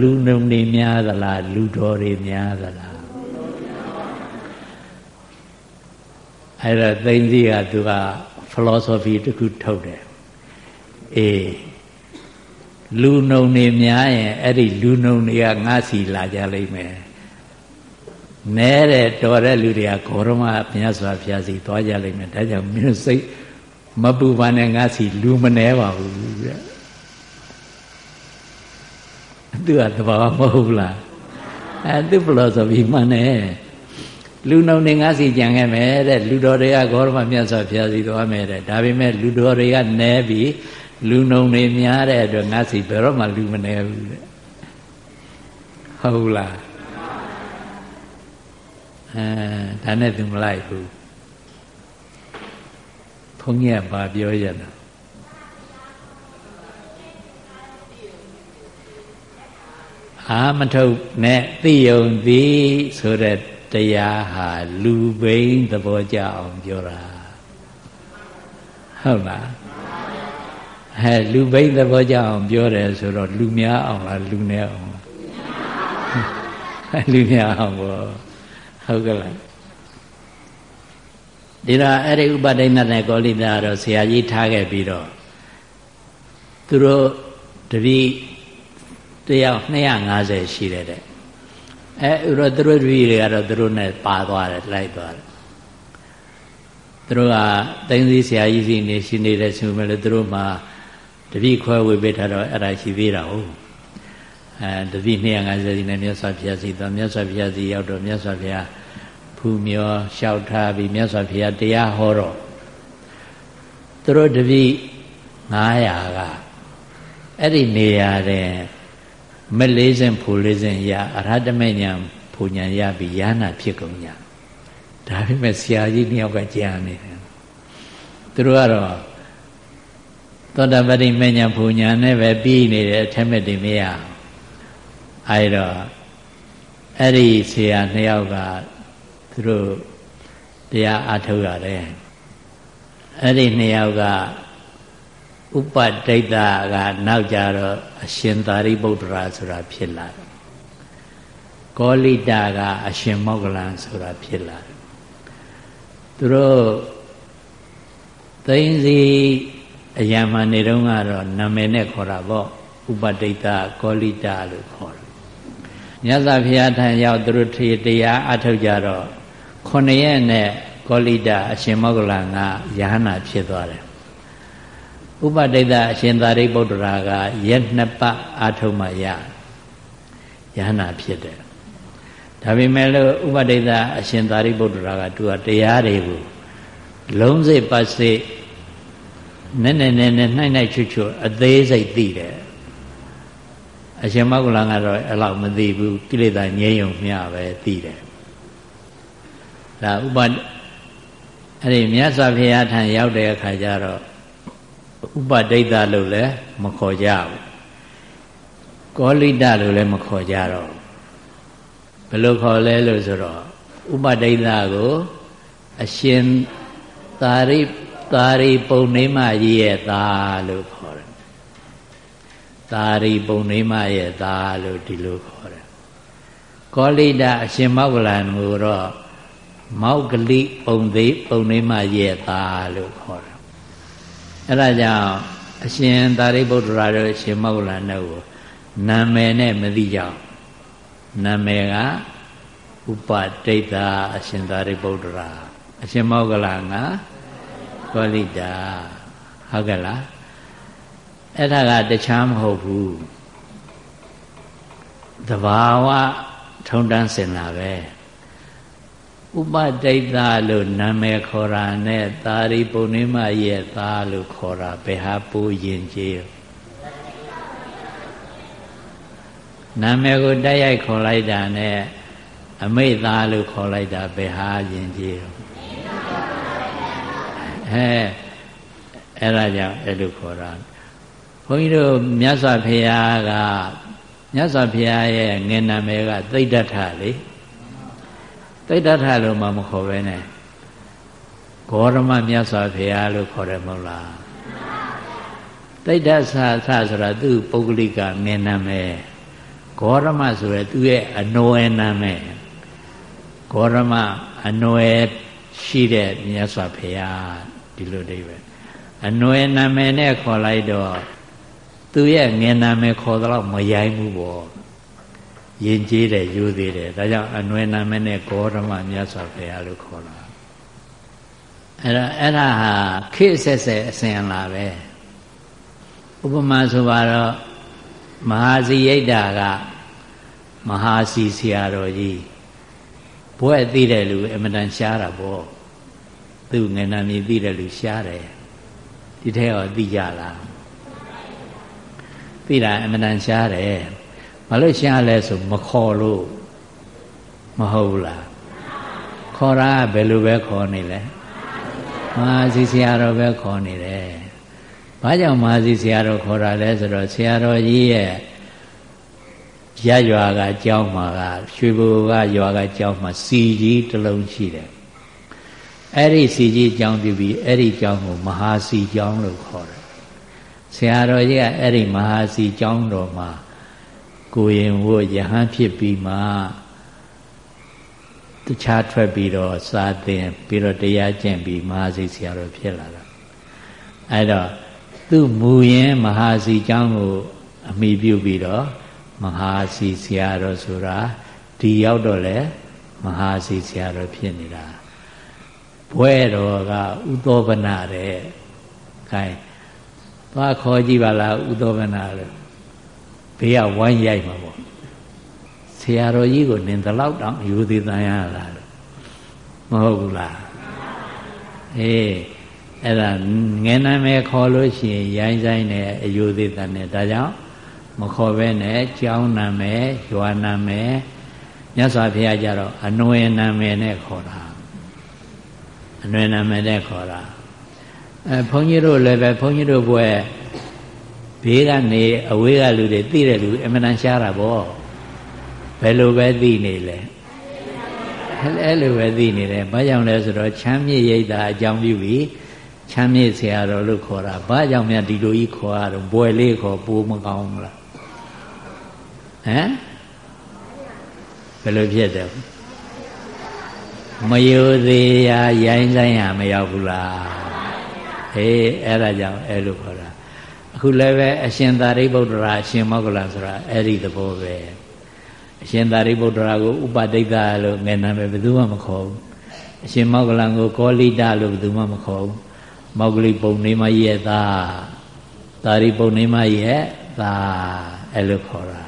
လူနှုံနေများသလားလူတော်တွေများသလားအဲ့တော့သိမ့်စီကသူက philosophy တခုထုတ်တယ်အေးလူနှုံနေများရင်အဲ့ဒီလူနှုံတွေကငါစီလာကြလိမ့်မယ်နဲတဲ့တော်တဲ့လူတွေကဂေါရမမြတ်စွာဘုရားစီသွားကြလိမ့်မယ်ဒါကြောင့်မင်းစိတ်မပူပါနဲ့ငါစီလူမနှဲပါဘူးတဲ့ သူကတဘာမဟုတ်လားအဲသူ philosophy မှန်တယ်လူနှုံနေငါစီကြံခဲ့မယ်တဲ့လူတော်တွေကဂေါရမမြတ်စွာဘုရားစီသွားမယ်တဲ့ဒါပေမဲ့လူတော်တွေကနဲပြီးလူနှုံနေများတဲ့အတွက်ငါစီဘယ်တော့မှလူမနေဘူးတဲ့ဟုတ်လားအဲဒါနဲ့သူမလိုက်ဘူးဘုန်းကြီးကဘာပြောရတာ အာမထုတ်နဲ့သိယုံသည်ဆိုတဲ့တရားဟာလူဘိန်းသဘောကြအောင်ပြောတာဟုတ်လားဟဲ့လူဘိန်းသဘောကြအောင်ပြောတယ်ဆိုတော့လူများအောင်လားလူနည်းအောင်လူများအောင်ပေါ့ဟုတ်ကဲ့လားဒီတော့အဲ့ဒီဥပဒိဏနဲ့ကောလိတာတော့ဆရာကြီးထားခဲ့ပြီးတော့သူတို့တပည့် တယောက်250ရှိတယ်တဲ့အဲဥရောသူတို့တပည့်တွေကတော့သူတို့နဲ့ပါသွားတယ်လိုက်သွားတယ်သူတို့ကတိုင်းစည်းဆရာကြီးစီနေရှိနေတဲ့ဆိုမှလည်းသူတို့မှာတပည့်ခွဲဝေပေးထားတော့အဲ့ဒါရှိသေးတာဟုတ်အဲတပည့်250စီနဲ့မြတ်စွာဘုရားစီသွားမြတ်စွာဘုရားစီရောက်တော့မြတ်စွာဘုရားဖူမျောလျှောက်ထားပြီးမြတ်စွာဘုရားတရားဟောတော့သူတို့တပည့်900ကအဲ့ဒီနေရာတဲ့ မလေးစင်ဖူလေးစင်ရအရဟတမေညာဖူညာရပြီးရဟနာဖြစ်ကုန်ညာဒါပေမဲ့ဆရာကြီးနှစ်ယောက်ကကြာနေတယ်သူတို့ကတော့သောတာပတိမေညာဖူညာနဲ့ပဲပြီးနေတယ်အထက်မဲ့တင်မရအဲဒါအဲ့ဒီဆရာနှစ်ယောက်ကသူတို့တရားအထုတ်ရတယ်အဲ့ဒီနှစ်ယောက်က ဥပဒိဋ္ဌကနောက်ကြတော့အရှင်သာရိပုတ္တရာဆိုတာဖြစ်လာတယ်ကောလိတကအရှင်မောဂလန်ဆိုတာဖြစ်လာတယ်သူတို့သိင်းစီအယံမနေတုန်းကတော့နာမည်နဲ့ခေါ်တာပေါ့ဥပဒိဋ္ဌကောလိတလို့ခေါ်တယ်မြတ်စွာဘုရားထံရောက်သူတို့ထေတရားအထုတ်ကြတော့ခொနှစ်ရက်နဲ့ကောလိတအရှင်မောဂလန်ကယဟနာဖြစ်သွားတယ် ဥပဒိတအရှင်သာရိပုတ္တရာကရက်နှစ်ပတ်အာထုံမှရယဟနာဖြစ်တယ်ဒါပေမဲ့လို့ဥပဒိတအရှင်သာရိပုတ္တရာကသူကတရားတွေကိုလုံးစိတ်ပတ်စိတ်နဲ့နဲ့နဲ့နဲ့နှိုက်နှိုက်ချွတ်ချွတ်အသေးစိတ်သိတယ်အရှင်မောဂလန်ကတော့အဲ့လောက်မသိဘူးကိလေသာငြိမ်းုံမျှပဲသိတယ်ဒါဥပအဲ့ဒီမြတ်စွာဘုရားထံရောက်တဲ့အခါကျတော့ ဥပဒိတ်လို့လည်းမခေါ်ကြဘူးကောလိတလို့လည်းမခေါ်ကြတော့ဘယ်လိုခေါ်လဲလို့ဆိုတော့ဥပဒိတ်ကိုအရှင်သာရိသာရိပုံနေမကြီးရဲ့သားလို့ခေါ်တယ်သာရိပုံနေမရဲ့သားလို့ဒီလိုခေါ်တယ်ကောလိတအရှင်မောက္ကလန်ကိုတော့မောက္ကလိပုံသေးပုံနေမရဲ့သားလို့ခေါ်တယ် အဲ့ဒါကြောင့်အရှင်သာရိပုတ္တရာတို့အရှင်မောဂလန်တို့ကိုနာမည်နဲ့မသိကြအောင်နာမည်ကဥပဒိဋ္ဌာအရှင်သာရိပုတ္တရာအရှင်မောဂလန်ကကောလိတာဟုတ်ကဲ့လားအဲ့ဒါကတခြားမဟုတ်ဘူးတဘာဝထုံတန်းစင်လာပဲ ဥပဒိတလို့နာမည်ခေါ်တာနဲ့သာရိပုဏ္ဏမရဲ့သားလို့ခေါ်တာဘယ်ဟာပိုးရင်ကျေးနာမည်ကိုတိုက်ရိုက်ခေါ်လိုက်တာနဲ့အမိတ်သားလို့ခေါ်လိုက်တာဘယ်ဟာရင်ကျေးဟဲ့အဲ့ဒါကြောင့်အဲ့လိုခေါ်တာဘုန်းကြီးတို့မြတ်စွာဘုရားကမြတ်စွာဘုရားရဲ့ငယ်နာမည်ကသိဒ္ဓထလေ တိဋ္ဌထလို့မှမခေါ်ပဲနဲ့ဂေါရမမြတ်စွာဘုရားလို့ခေါ်တယ်မဟုတ်လားတိဋ္ဌဆာသဆိုတာသူ့ပုဂ္ဂလိကငင်နာမယ်ဂေါရမဆိုရယ်သူရဲ့အနွယ်နာမည်ဂေါရမအနွယ်ရှိတဲ့မြတ်စွာဘုရားဒီလိုအိဗယ်အနွယ်နာမည်နဲ့ခေါ်လိုက်တော့သူရဲ့ငယ်နာမည်ခေါ်တော့မရိုင်းဘူးပေါ့ ယဉ်ကျေးတယ်ယူသေးတယ်ဒါကြောင့်အနွယ်နာမည်နဲ့ဂေါရမမြတ်စွာဘုရားလို့ခေါ်တာအဲ့ဒါအဲ့ဒါဟာခေတ်ဆက်ဆက်အစဉ်လာပဲဥပမာဆိုပါတော့မဟာစီရိတ်တာကမဟာစီဆရာတော်ကြီးဘွဲ့သိတဲ့လူအမတန်ရှားတာပေါ့သူငယ်နာမည်သိတဲ့လူရှားတယ်ဒီထဲရောသိကြလားသိတာအမတန်ရှားတယ် ဘာလို့ရှားလဲဆိုမခေါ်လို့မဟုတ်လားခေါ်တာဘယ်လိုပဲခေါ်နေလဲမဟာစီဆရာတော်ပဲခေါ်နေတယ်ဘာကြောင့်မဟာစီဆရာတော်ခေါ်တာလဲဆိုတော့ဆရာတော်ကြီးရဲ့ရရွာကကျောင်းမှာကရွှေဘိုကရွာကကျောင်းမှာစီကြီးတစ်လုံးရှိတယ်အဲ့ဒီစီကြီးကျောင်းပြုပြီးအဲ့ဒီကျောင်းကိုမဟာစီကျောင်းလို့ခေါ်တယ်ဆရာတော်ကြီးကအဲ့ဒီမဟာစီကျောင်းတော်မှာ ကိုရင်ဝတ်ယဟန်ဖြစ်ပြီးမှတခြားထွက်ပြီးတော့စာသင်ပြီးတော့တရားကျင့်ပြီးမဟာစီဆရာတော်ဖြစ်လာတာအဲ့တော့သူ့မူရင်းမဟာစီကျောင်းကိုအမိပြုပြီးတော့မဟာစီဆရာတော်ဆိုတာဒီရောက်တော့လေမဟာစီဆရာတော်ဖြစ်နေတာဘွဲတော်ကဥသောပနတဲ့ခိုင်းသွားခေါ်ကြည့်ပါလားဥသောပနလို့ ဘေးကဝိုင်းရိုက်မှာပေါ့ဆရာတော်ကြီးကိုနင်တလောက်တောင်ယူသေးတန်ရလားလို့မဟုတ်ဘူးလားအေးအဲ့ဒါငယ်နာမည်ခေါ်လို့ရှိရင်ရိုင်းဆိုင်နဲ့အယူသေးတန်နဲ့ဒါကြောင့်မခေါ်ဘဲနဲ့ကျောင်းနာမည်ရွာနာမည်မြတ်စွာဘုရားကြတော့အနွယ်နာမည်နဲ့ခေါ်တာအနွယ်နာမည်နဲ့ခေါ်တာအဲဘုန်းကြီးတို့လည်းပဲဘုန်းကြီးတို့ဘွယ် ဘေးကနေအဝေးကလူတွေသိတဲ့လူအမှန်တန်ရှားတာဗောဘယ်လိုပဲသိနေလဲအဲ့လိုပဲသိနေတယ်ဘာကြောင့်လဲဆိုတော့ချမ်းမြေ့ရိတ်တာအကြောင်းပြုပြီးချမ်းမြေ့ဆရာတော်လို့ခေါ်တာဘာကြောင့်များဒီလိုကြီးခေါ်ရတော့ဘွယ်လေးခေါ်ပိုးမကောင်းဘူးလားဟမ်ဘယ်လိုဖြစ်တယ်မယိုသေးရာရိုင်းဆိုင်ရမရောက်ဘူးလားဟေးအဲ့ဒါကြောင့်အဲ့လိုခေါ်တာ အခုလည်းပဲအရှင်သာရိပုတ္တရာအရှင်မောဂလဆိုတာအဲ့ဒီသဘောပဲအရှင်သာရိပုတ္တရာကိုဥပဒိတ်တာလို့ငယ်နာမယ်ဘယ်သူမှမခေါ်ဘူးအရှင်မောဂလန်ကိုကောလိတလို့ဘယ်သူမှမခေါ်ဘူးမောဂလိပုံနေမရဲ့သားသာရိပုတ္တနေမရဲ့သားအဲ့လိုခေါ်တာ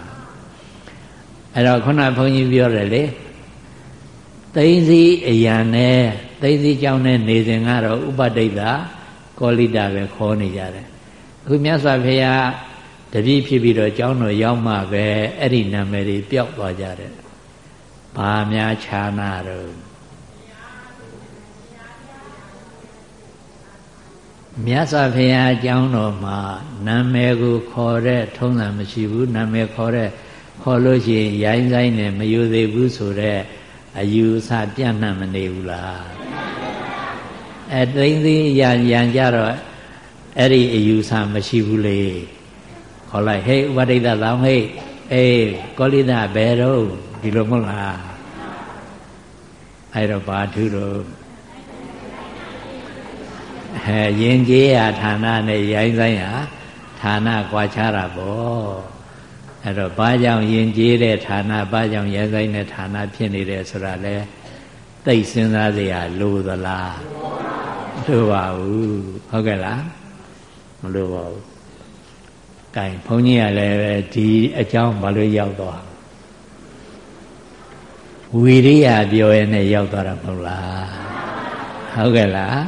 အဲ့တော့ခုနဘုန်းကြီးပြောတယ်လေသိသိအယံနဲ့သိသိကြောင်းနဲ့နေစဉ်ကတော့ဥပဒိတ်တာကောလိတာပဲခေါ်နေကြတယ် အခုမြတ်စွာဘုရားတပည့်ဖြစ်ပြီးတော့ကျောင်းတော်ရောက်မှပဲအဲ့ဒီနာမည်တွေပျောက်သွားကြတယ်ဘာများခြားနာတော့မြတ်စွာဘုရားကျောင်းတော်မှာနာမည်ကိုခေါ်တဲ့ထုံးစံမရှိဘူးနာမည်ခေါ်တဲ့ခေါ်လို့ရှိရင်ရိုင်းဆိုင်နဲ့မယူသေးဘူးဆိုတော့အယူအဆပြန့်နှံ့မနေဘူးလားအဲသိသိရရန်ကြတော့ အဲ့ဒီအယူအဆမရှိဘူးလေခေါ်လိုက်ဟေးဥပဒိတလောင်းဟေးအေးကောလိဒဘယ်တော့ဒီလိုမဟုတ်လားအဲ့တော့ဘာထူးတော့ဟဲ့ရင်ကြီးရဌာနနဲ့ရိုင်းဆိုင်ဟာဌာနကွာခြားတာပေါ့အဲ့တော့ဘာကြောင့်ယဉ်ကျေးတဲ့ဌာနဘာကြောင့်ရဲဆိုင်တဲ့ဌာနဖြစ်နေတယ်ဆိုတာလဲသိစဉ်းစားစရာလိုသလားလိုပါဘူးဟုတ်ကဲ့လား မလိုပါဘူးကဲဘုန်းကြီးကလည်းပဲဒီအကြောင်းဘာလို့ရောက်သွားဝီရိယပြောရဲနဲ့ရောက်သွားတာမဟုတ်လားဟုတ်ကဲ့လား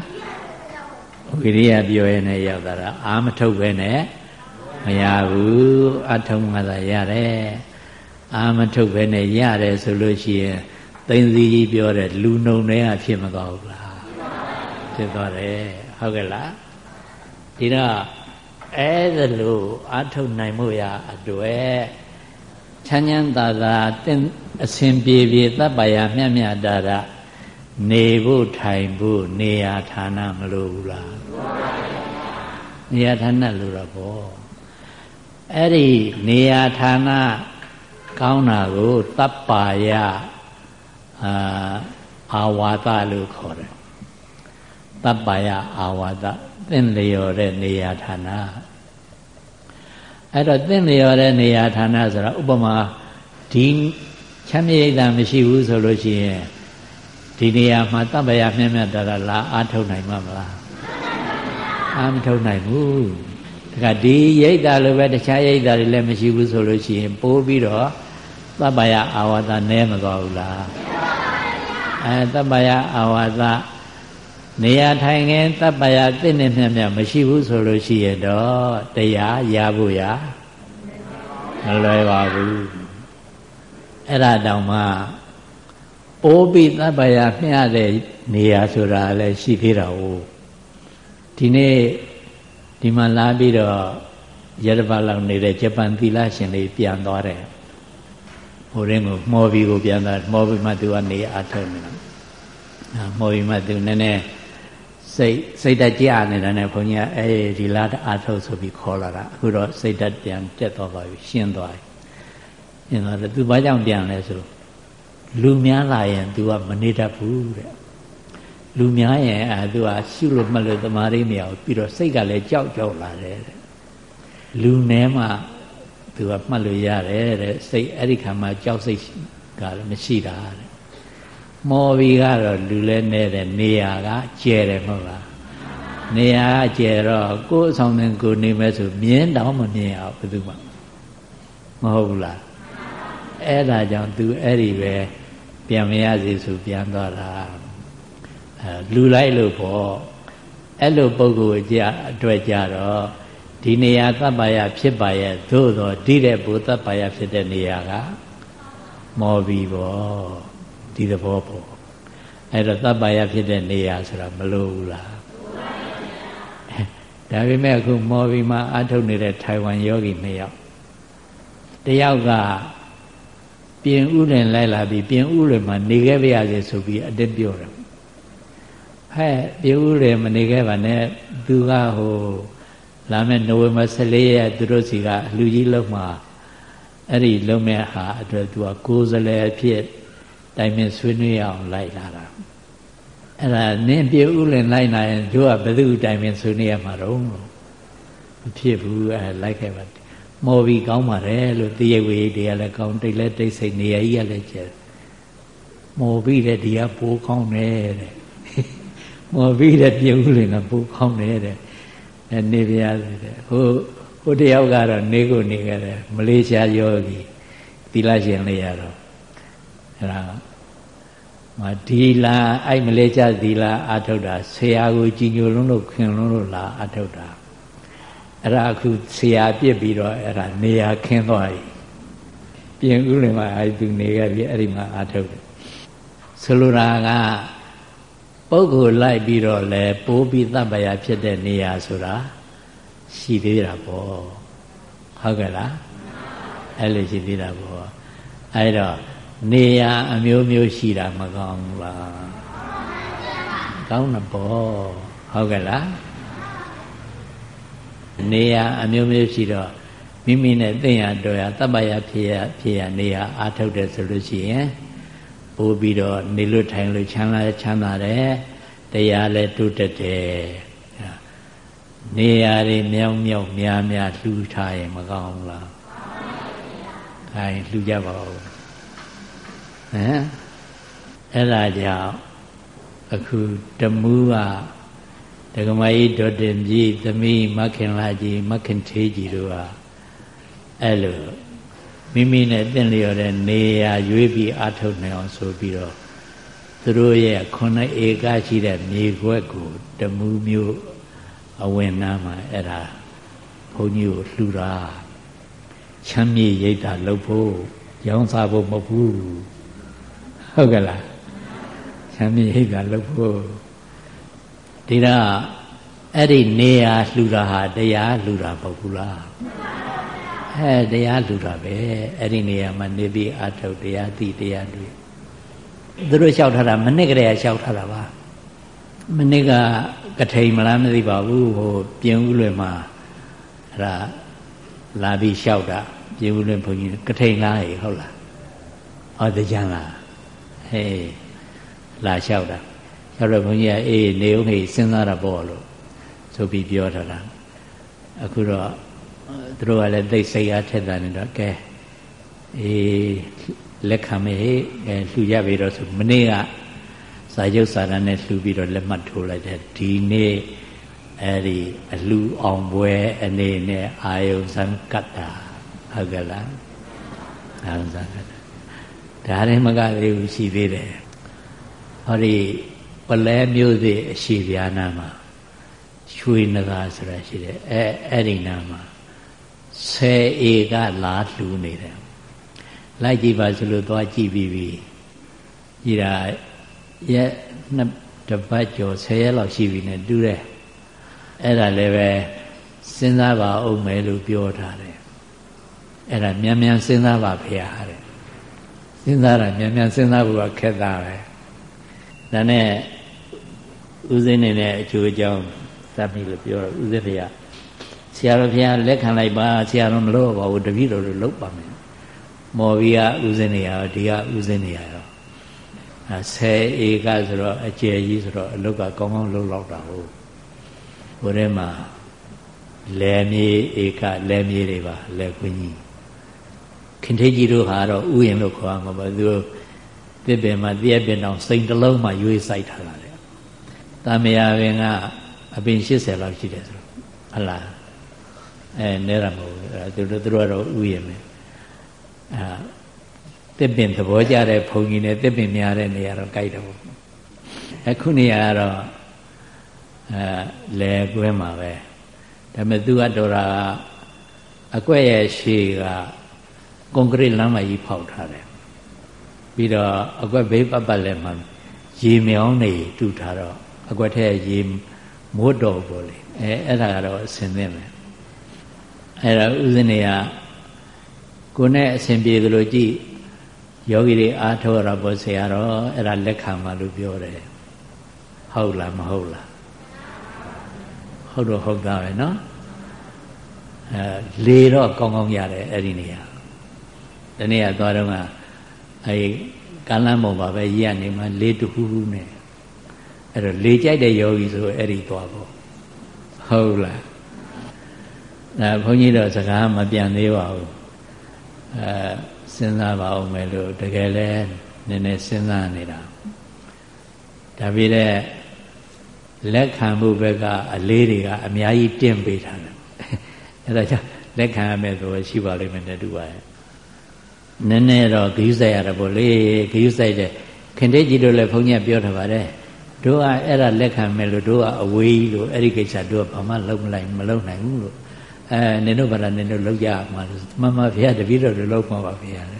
ဝီရိယပြောရဲနဲ့ရောက်သွားတာအာမထုတ်ပဲနဲ့မရဘူးအထုံးမှသာရတယ်အာမထုတ်ပဲနဲ့ရတယ်ဆိုလို့ရှိရင်သိသိကြီးပြောတဲ့လူနှုံတွေကဖြစ်မသွားဘူးလားဖြစ်သွားတယ်ဟုတ်ကဲ့လား ဒီတော့အဲ့ဒါလို့အထုတ်နိုင်မှုရအတွက်ချမ်းချမ်းသာသာတင်းအစဉ်ပြေပြေတပ်ပါရမြတ်မြတ်တာတာနေဖို့ထိုင်ဖို့နေရာဌာနမလိုဘူးလားနေရာဌာနလိုတော့ဗောအဲ့ဒီနေရာဌာနကောင်းတာကိုတပ်ပါယအာအာဝါဒလို့ခေါ်တယ်တပ်ပါယအာဝါဒ သင်လျော်တဲ့နေရာဌာနအဲ့တော့သင်လျော်တဲ့နေရာဌာနဆိုတာဥပမာဒီချမ်းမြေ့တာမရှိဘူးဆိုလို့ရှိရင်ဒီနေရာမှာတပ်ပါယမြတ်မြတ်တရလာအားထုတ်နိုင်မှာမလားအားမထုတ်နိုင်ဘူးဒါကဒီရိတ်တာလိုပဲတခြားရိတ်တာတွေလည်းမရှိဘူးဆိုလို့ရှိရင်ပိုးပြီးတော့သဗ္ဗယအာဝါဒနဲမသွားဘူးလားအဲသဗ္ဗယအာဝါဒ နေရာထိုင်ခင်တပ္ပယသိနေမြတ်မြတ်မရှိဘူးဆိုလို့ရှိရတော့တရားရဖို့ရမလွယ်ပါဘူးအဲ့ဒါတောင်မှအိုးပြီးတပ္ပယမျှတဲ့နေရာဆိုတာလည်းရှိသေးတာ ਉਹ ဒီနေ့ဒီမှာလာပြီးတော့ရတပတ်လောက်နေတဲ့ဂျပန်သီလရှင်လေးပြန်သွားတယ်ဟိုရင်းကိုမှော်ပြီးကိုပြန်သွားမှော်ပြီးမှသူကနေအားထုတ်နေတာမှော်ပြီးမှသူနည်းနည်း စိတ်စိတ်တက်ကြနေတာနဲ့ဘုန်းကြီးကအဲဒီလာအားထုတ်ဆိုပြီးခေါ်လာတာအခုတော့စိတ်တက်ပြန်တက်သွားပါပြီရှင်းသွားပြီရှင်းသွားတယ်သူဘာကြောင့်ပြန်လဲဆိုလူများလာရင် तू ကမနေတတ်ဘူးတဲ့လူများရင်အဲ तू ကရှုလို့မှတ်လို့တမာရိမရဘူးပြီးတော့စိတ်ကလည်းကြောက်ကြောက်လာတယ်တဲ့လူနဲမှ तू ကမှတ်လို့ရတယ်တဲ့စိတ်အဲ့ဒီခါမှာကြောက်စိတ်ကလည်းမရှိတာတဲ့ မော်ဘီကတော့လူလဲနေတဲ့နေရာကကျဲတယ်မဟုတ်လားနေရာကကျဲတော့ကိုယ်အဆောင်နဲ့ကိုနေမဲ့ဆိုမြင်းတောင်မမြင်အောင်ဘယ်သူမှမဟုတ်ဘူးလားအဲ့ဒါကြောင့် तू အဲ့ဒီပဲပြန်မရစီဆိုပြန်သွားတာအဲလူလိုက်လို့ပေါ့အဲ့လိုပုံကိုကြအတွက်ကြတော့ဒီနေရာသဗ္ဗယဖြစ်ပါရဲ့သို့တော့ဒီတဲ့ဘုသဗ္ဗယဖြစ်တဲ့နေရာကမော်ဘီပေါ့ ဒီသဘောပေါ့အဲ့တော့သဗ္ဗယဖြစ်တဲ့နေရာဆိုတာမလို့ဘူးလားဒါပေမဲ့အခုမော်ဘီမှာအထုတ်နေတဲ့ထိုင်ဝမ်ယောဂီနှစ်ယောက်တယောက်ကပြင်ဥလင်လိုက်လာပြီးပြင်ဥလင်မှာနေခဲ့ပါရစေဆိုပြီးအတက်ပြောတယ်ဟဲ့ပြင်ဥလင်မနေခဲ့ပါနဲ့သူကဟိုလာမယ့်နိုဝင်ဘာ14ရက်သူတို့စီကလူကြီးလုံးမှာအဲ့ဒီလုံးမဲ့ဟာအတွက်သူကကိုယ်စလဲဖြစ် တိုင်ပင်ဆွေးနွေးအောင်လိုက်လာတာအဲ့ဒါနင်းပြေဥလင်လိုက်လာရင်တို့ကဘယ်သူတိုင်ပင်ဆွေးနွေးရမှာတော့မဖြစ်ဘူးအဲလိုက်ခဲ့ပါမော်ပြီးကောင်းပါတယ်လို့တရဝေတရားလည်းကောင်းတိတ်လည်းတိတ်စိတ်နေရာကြီးကလည်းကျဲမော်ပြီးတဲ့ဒီကပိုးကောင်းတယ်တဲ့မော်ပြီးတဲ့ပြေဥလင်ကပိုးကောင်းတယ်တဲ့အဲနေပြရတဲ့ဟိုဟိုတယောက်ကတော့နေကိုနေခဲ့တယ်မလေးရှားယောဂီသီလရှင်လေးရတော့ အဲ့ဒါမဒီလာအဲ့မလေးကြဒီလာအာထုတ်တာဆရာကိုကြည်ညိုလုံးလို့ခင်လုံးလို့လာအာထုတ်တာအဲ့ဒါအခုဆရာပြစ်ပြီးတော့အဲ့ဒါနေရာခင်းသွားပြီပြင်ဥလင်မှာအဲ့သူနေခဲ့ပြီအဲ့ဒီမှာအာထုတ်တယ်ဆိုလိုတာကပုဂ္ဂိုလ်လိုက်ပြီးတော့လဲပိုးပြီးတပ်ပရာဖြစ်တဲ့နေရာဆိုတာရှိသေးတာပေါ့ဟုတ်ကဲ့လားအဲ့လိုရှိသေးတာပေါ့အဲ့တော့ နေရာအမျိုးမျိုးရှိတာမကောင်းဘူးလားကောင်းတယ်ပေါ့ဟုတ်ကဲ့လားနေရာအမျိုးမျိုးရှိတော့မိမိနဲ့သိရတော်ရတပ္ပယဖြစ်ရဖြစ်ရနေရာအာထုတ်တယ်ဆိုလို့ရှိရင်ပို့ပြီးတော့နေလို့ထိုင်လို့ချမ်းသာချမ်းသာတယ်တရားလည်းတိုးတက်တယ်နေရာတွေမြောင်မြောင်များများလှူထားရင်မကောင်းဘူးလားခိုင်းလှူကြပါဦး ဟမ်အဲ့ဒါကြောင့်အခုတမူးကဒကမကြီးဒေါ်တင်ကြီးသမီးမခင်လာကြီးမခင်သေးကြီးတို့ကအဲ့လိုမိမိနဲ့တင့်လျော်တဲ့နေရာရွေးပြီးအထုတ်နိုင်အောင်ဆိုပြီးတော့သူတို့ရဲ့ခုနှစ်ဧကရှိတဲ့မြေခွက်ကိုတမူးမျိုးအဝင်နာမှာအဲ့ဒါဘုန်းကြီးကိုလှူတာချမ်းမြေရိတ်တာလုပ်ဖို့ရောင်းစားဖို့မဟုတ်ဘူး ဟုတ်ကဲ့လားချမ်းမြေဟိတ်ကလုပ်ဖို့ဒီတော့အဲ့ဒီနေရာလှူတာဟာတရားလှူတာမဟုတ်ဘူးလားဟဲ့တရားလှူတာပဲအဲ့ဒီနေရာမှာနေပြီးအထုတ်တရားသိတရားတွေ့သူတို့လျှောက်ထားတာမနစ်ကလေးကလျှောက်ထားတာပါမနစ်ကကထိန်မလားမသိပါဘူးဟိုပြင်ဦးလွယ်မှာအဲ့ဒါလာပြီးလျှောက်တာပြေဘူးလွင်ဘုန်းကြီးကထိန်လားဟေဟုတ်လားဟောတကြံလား ဟေးလာလျှောက်တာလျှောက်တော့ဘုန်းကြီးကအေးနေဦးဟေးစဉ်းစားတာပေါ့လို့ဆိုပြီးပြောထားတာအခုတော့သူတို့ကလည်းသိစိတ်အားထက်တာနေတော့ကဲအေးလက်ခံမေးအဲလှူရပြီတော့ဆိုမနေ့ကစာရုပ်စာတမ်းနဲ့လှူပြီးတော့လက်မှတ်ထိုးလိုက်တယ်ဒီနေ့အဲဒီအလှအောင်ပွဲအနေနဲ့အာယုံစံကတ္တာဟုတ်ကဲ့လားအာယုံစံကတ္တာ ဒါရင်မကသေးဘူးရှိသေးတယ်ဟောဒီပလဲမျိုးစေ့အရှိပြာနာမှာရွှေနဂါဆိုတာရှိတယ်အဲအဲ့ဒီနာမှာဆယ်ဧကလာလှူနေတယ်လိုက်ကြည့်ပါဆိုလို့သွားကြည့်ပြီးပြီကြည်တာရက်နှစ်တပတ်ကျော်10ရက်လောက်ရှိပြီနဲ့တူးတယ်အဲ့ဒါလည်းပဲစဉ်းစားပါအောင်မယ်လို့ပြောထားတယ်အဲ့ဒါမြန်မြန်စဉ်းစားပါဖေရတဲ့ စဉ်းစားတာမြန်မြန်စဉ်းစားဖို့ကခက်တာပဲဒါနဲ့ဥစဉ်နေတဲ့အကျိုးအကြောင်းသတ်ပြီလို့ပြောတော့ဥစဉ်ဖေရဆရာတော်ဖေရလက်ခံလိုက်ပါဆရာတော်မလို့ပါဘူးတပည့်တော်တို့လုပ်ပါမယ်မော်ဘီကဥစဉ်နေရတော့ဒီကဥစဉ်နေရတော့အဲ10ဧကဆိုတော့အကျယ်ကြီးဆိုတော့အလုတ်ကကောင်းကောင်းလှုပ်လောက်တာဟုတ်ဘုရဲမှာလယ်မြေဧကလယ်မြေတွေပါလယ်ကွင်းကြီး ခင်ထေးကြီးတို့ဟာတော့ဥယျင်လို့ခေါ်မှာပါသူတစ်ပင်မှာတည့်ပင်တောင်စိန်တလုံးမှာရွေးဆိုင်ထားတာလေတာမယာပင်ကအပင်80လောက်ရှိတယ်ဆိုတော့ဟလားအဲနဲရမဟုတ်ဘူးအဲသူတို့သူတို့ကတော့ဥယျင်ပဲအဲတစ်ပင်သဘောကျတဲ့ဘုံကြီးနဲ့တစ်ပင်များတဲ့နေရာတော့ကြိုက်တယ်ပေါ့အခုနေရာကတော့အဲလဲကွဲမှာပဲဒါပေမဲ့သူကတော့အကွက်ရဲ့ရှေ့က ကွန်ကရစ်လမ်းမကြီးဖောက်ထားတယ်ပြီးတော့အကွက်ဘေးပတ်ပတ်လည်းမှရေမြောင်းနေတူထားတော့အကွက်ထဲရေမိုးတော်ပေါ်လေအဲအဲ့ဒါကတော့အစင်သင့်ပဲအဲ့ဒါဥစဉ်နေကကိုနဲ့အစဉ်ပြေသလိုကြည့်ယောဂီတွေအားထုတ်ရတော့ဆရာတော်အဲ့ဒါလက်ခံပါလို့ပြောတယ်ဟုတ်လားမဟုတ်လားဟုတ်တော့ဟုတ်တာပဲเนาะအဲလေတော့ကောင်းကောင်းရတယ်အဲ့ဒီနေရာ ဒီနေ့ကသွားတော့ကအဲကလမ်းပေါ်မှာပဲရနေမှလေတခုခုနဲ့အဲ့တော့လေကြိုက်တဲ့ယောဂီဆိုအဲ့ဒီသွားပေါ့ဟုတ်လားအဲဘုန်းကြီးတော့စကားမပြန်သေးပါဘူးအဲစဉ်းစားပါအောင်မယ်လို့တကယ်လဲနည်းနည်းစဉ်းစားနေတာဒါပြီးတဲ့လက်ခံမှုဘက်ကအလေးတွေကအများကြီးတင့်ပေးထားတယ်အဲဒါကြောင့်လက်ခံရမယ်ဆိုရှိပါလိမ့်မယ်နဲ့တူပါရဲ့ နည်းနည်းတော့ဂရုစိုက်ရတာပေါ့လေဂရုစိုက်တဲ့ခင်တေးကြီးတို့လည်းဘုန်းကြီးပြောထားပါတယ်တို့ကအဲ့ဒါလက်ခံမယ်လို့တို့ကအဝေးလို့အဲ့ဒီကိစ္စတို့ကဘာမှလုံးမလိုက်မလုံးနိုင်ဘူးလို့အဲနင်တို့ဘာသာနင်တို့လောက်ကြမှာလို့မမဖေရတပည့်တော်တို့လောက်မှာပါဖေရလေ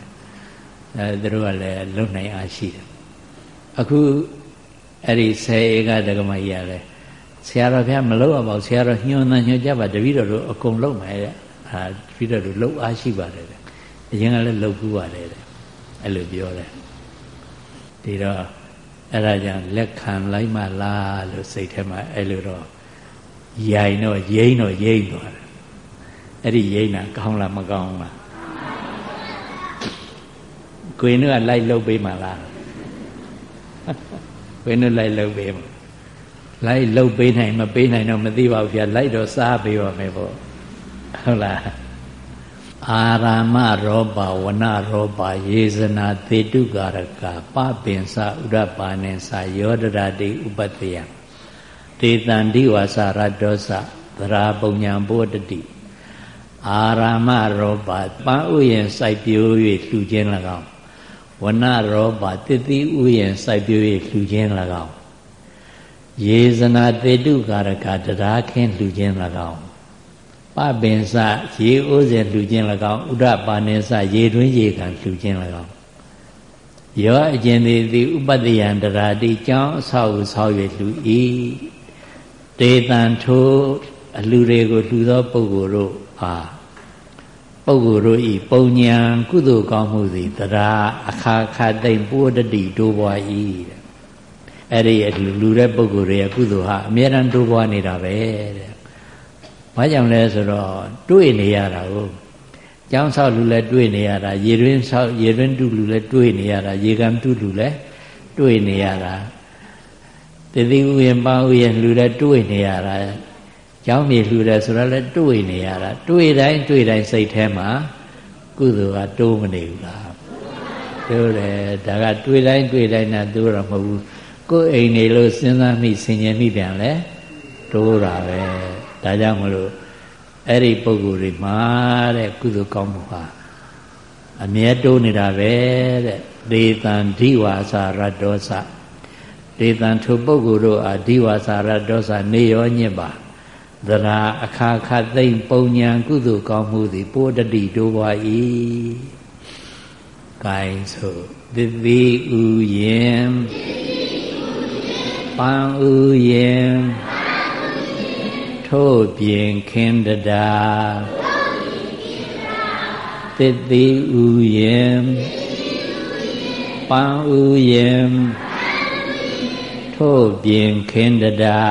အဲတို့ကလည်းလုံနိုင်အားရှိတယ်အခုအဲ့ဒီဆယ်ဧကဒကမကြီးရတယ်ဆရာတော်ဘုရားမလုပ်အောင်ပါဆရာတော်ညွှန်သညွှန်ကြပါတပည့်တော်တို့အကုန်လုပ်မယ်တဲ့ဟာတပည့်တော်တို့လှုပ်အားရှိပါတယ်တဲ့ အရင်ကလည်းလှုပ်ဘူးပါတယ်တဲ့အဲ့လိုပြောတယ်ဒီတော့အဲ့ဒါကြောင့်လက်ခံလိုက်မှလားလို့စိတ်ထဲမှာအဲ့လိုတော့ရိုင်တော့ရိမ့်တော့ရိမ့်သွားတယ်အဲ့ဒီရိမ့်တာကောင်းလားမကောင်းလားကိုင်းတို့ကလိုက်လှုပ်ပေးမှလားဘယ်နဲ့လိုက်လုပ်ပေးမလိုက်လုပ်ပေးနိုင်မပေးနိုင်တော့မသိပါဘူးဗျာလိုက်တော့စားပေးပါမယ်ပေါ့ဟုတ်လား အာရာမရောပဝနရောပယေဇနာသေတုကာရကပပင်္စဥရပါနေသယောဒရတိဥပတ္တယတေတန္တိဝါစရတောသသရာပုံညာဘောတတိအာရာမရောပပန်းဥယျင်စိုက်ပျိုး၍လှူခြင်း၎င်းဝနရောပတတိဥယျင်စိုက်ပျိုး၍လှူခြင်း၎င်းယေဇနာတေတုကာရကတရားခင်းလှူခြင်း၎င်း ပပင်စရေအိုးစဉ်လှူခြင်း၎င်းဥဒ္ဒပါနေစရေတွင်းရေကံလှူခြင်း၎င်းယောအကျင်သည်သည်ဥပတ္တယံတရာတိကြောင်းအဆောက်အဦဆောက်၍လှူ၏တေတံထိုအလှူတွေကိုလှူသောပုဂ္ဂိုလ်တို့အားပုဂ္ဂိုလ်တို့ဤပုံညာကုသိုလ်ကောင်းမှုသည်တရားအခါခါသိမ့်ပိုးတတိတိုးပွား၏တဲ့အဲ့ဒီလူတဲ့ပုဂ္ဂိုလ်တွေရဲ့ကုသိုလ်ဟာအမြဲတမ်းတိုးပွားနေတာပဲတဲ့ ဘာကြောင့်လဲဆိုတော့တွေ့နေရတာကိုကျောင်းဆောက်လူလည်းတွေ့နေရတာရေတွင်းဆောက်ရေတွင်းတူလူလည်းတွေ့နေရတာရေကန်တူလူလည်းတွေ့နေရတာတတိဥယျပန်းဥယျလူလည်းတွေ့နေရတာကျောင်းမြေလှူတယ်ဆိုတော့လည်းတွေ့နေရတာတွေ့တိုင်းတွေ့တိုင်းစိတ်ထဲမှာကုသိုလ်ကတိုးမနေဘူးလားတိုးတယ်ဒါကတွေ့တိုင်းတွေ့တိုင်းနဲ့တိုးတော့မဟုတ်ဘူးကိုယ်အိမ်နေလို့စဉ်းစားမိဆင်ញင်မိပြန်လဲတိုးတာပဲ ဒါကြောင့်မလို့အဲ့ဒီပုံကိုယ်တွေမှာတဲ့ကုသိုလ်ကောင်းမှုဟာအမြဲတိုးနေတာပဲတဲ့ဒေသံဓိဝါစာရတ္တောသဒေသံထိုပုဂ္ဂိုလ်တို့အားဓိဝါစာရတ္တောသနေရောညစ်ပါသရာအခါခသိမ့်ပုံညာကုသိုလ်ကောင်းမှုသည်ပိုးတတိတိုးပွား၏ဂိုင်းဆိုသတိဥယင်ပန်းဥယင် ထို့ပြင်ခင်းတတာသတိဥယင်ပန်းဥယင်ထို့ပြင်ခင်းတတာ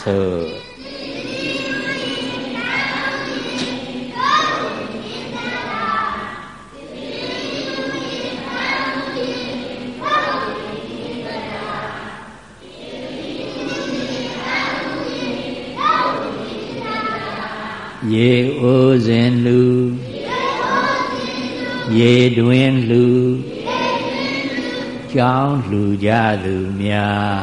ဆို ရေအိုးစဉ်လူရေတွင်လူကြောင်းလူကြသူများ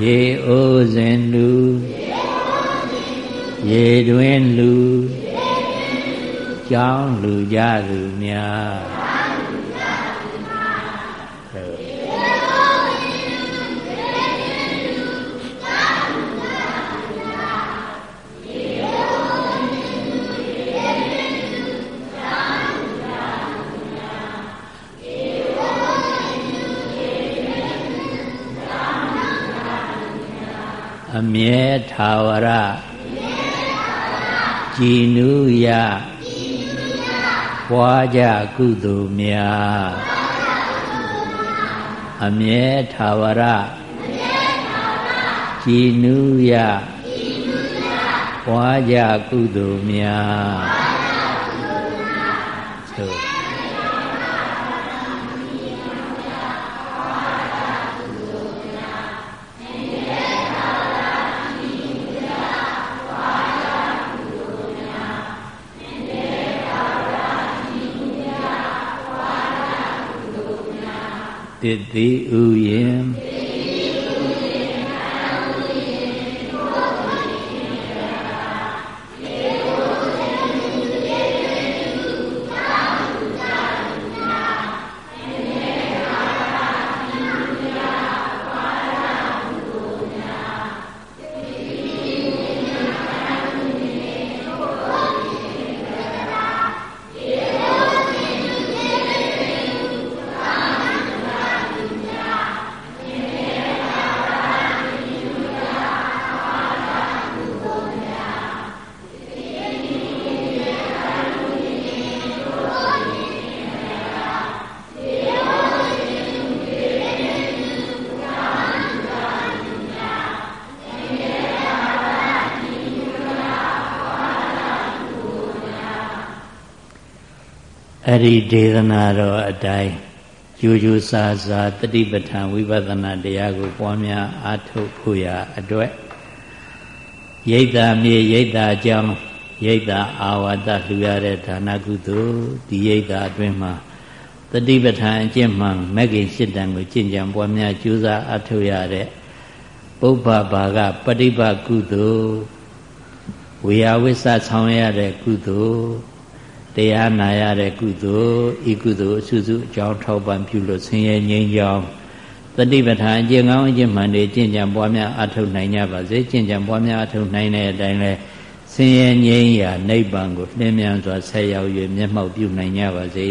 ရေအိုးစဉ်လူရေတွင်လူကြောင်းလူကြသူများ အမြဲထာဝရကြည်နူးရပွားကြကုသိုလ်များအမြဲထာဝရကြည်နူးရပွားကြကုသိုလ်များ တည်သည်ဥယင် အဲ့ဒီဒေသနာတော်အတိုင်းယူယူဆာဆာတတိပဋ္ဌာန်ဝိပဿနာတရားကိုပွားများအားထုတ်ဖို့ရအတွက်ရိတ်တာမြေရိတ်တာအကြောင်းရိတ်တာအာဝါဒလှူရတဲ့ဒါနကုသိုလ်ဒီရိတ်တာအတွင်းမှာတတိပဋ္ဌာန်အကျင့်မှန်မဂ္ဂင်၈တန်ကိုကျင့်ကြံပွားများကြိုးစားအားထုတ်ရတဲ့ပုဗ္ဗဘာကပฏิပတ်ကုသိုလ်ဝေယဝိသဆောင်ရတဲ့ကုသိုလ် တရားနာရတဲ့ကုသိုလ်ဤကုသိုလ်အစုစုအကြောင်းထောက်ပံ့ပြုလို့ဆင်းရဲငြိမ်းချမ်းတတိပဋ္ဌာန်အကျင့်ကောင်းအကျင့်မှန်တွေကျင့်ကြံပွားများအထောက်နိုင်ကြပါစေကျင့်ကြံပွားများအထောက်နိုင်တဲ့အတိုင်းလဲဆင်းရဲငြိမ်းရာနိဗ္ဗာန်ကိုနှင်းမြန်စွာဆက်ရောက်၍မျက်မှောက်ပြုနိုင်ကြပါစေ